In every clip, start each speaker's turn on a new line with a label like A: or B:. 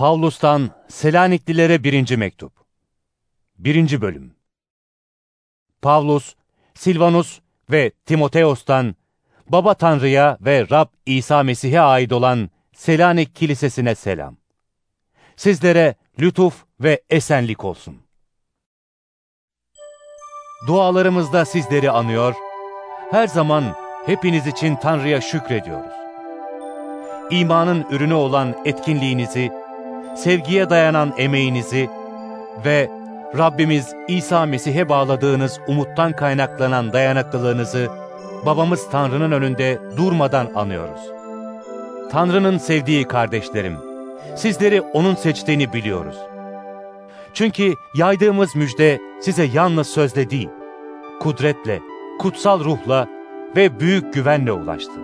A: Pavlus'tan Selaniklilere birinci mektup. Birinci bölüm. Pavlus, Silvanus ve Timoteos'tan Baba Tanrı'ya ve Rab İsa Mesih'e ait olan Selanik Kilisesi'ne selam. Sizlere lütuf ve esenlik olsun. Dualarımızda sizleri anıyor, her zaman hepiniz için Tanrı'ya şükrediyoruz. İmanın ürünü olan etkinliğinizi, sevgiye dayanan emeğinizi ve Rabbimiz İsa Mesih'e bağladığınız umuttan kaynaklanan dayanıklılığınızı babamız Tanrı'nın önünde durmadan anıyoruz. Tanrı'nın sevdiği kardeşlerim, sizleri O'nun seçtiğini biliyoruz. Çünkü yaydığımız müjde size yalnız sözle değil, kudretle, kutsal ruhla ve büyük güvenle ulaştı.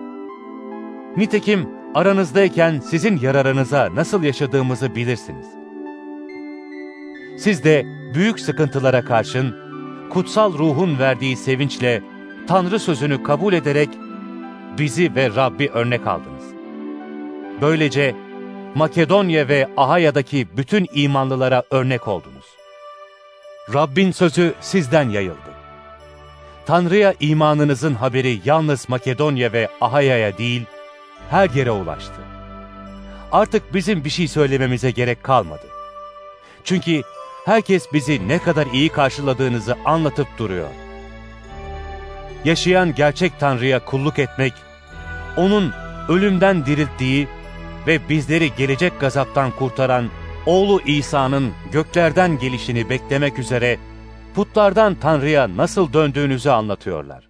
A: Nitekim aranızdayken sizin yararınıza nasıl yaşadığımızı bilirsiniz. Siz de büyük sıkıntılara karşın kutsal ruhun verdiği sevinçle Tanrı sözünü kabul ederek bizi ve Rabbi örnek aldınız. Böylece Makedonya ve Ahaya'daki bütün imanlılara örnek oldunuz. Rabbin sözü sizden yayıldı. Tanrı'ya imanınızın haberi yalnız Makedonya ve Ahaya'ya değil, her yere ulaştı. Artık bizim bir şey söylememize gerek kalmadı. Çünkü herkes bizi ne kadar iyi karşıladığınızı anlatıp duruyor. Yaşayan gerçek Tanrı'ya kulluk etmek, O'nun ölümden dirilttiği ve bizleri gelecek gazaptan kurtaran oğlu İsa'nın göklerden gelişini beklemek üzere putlardan Tanrı'ya nasıl döndüğünüzü anlatıyorlar.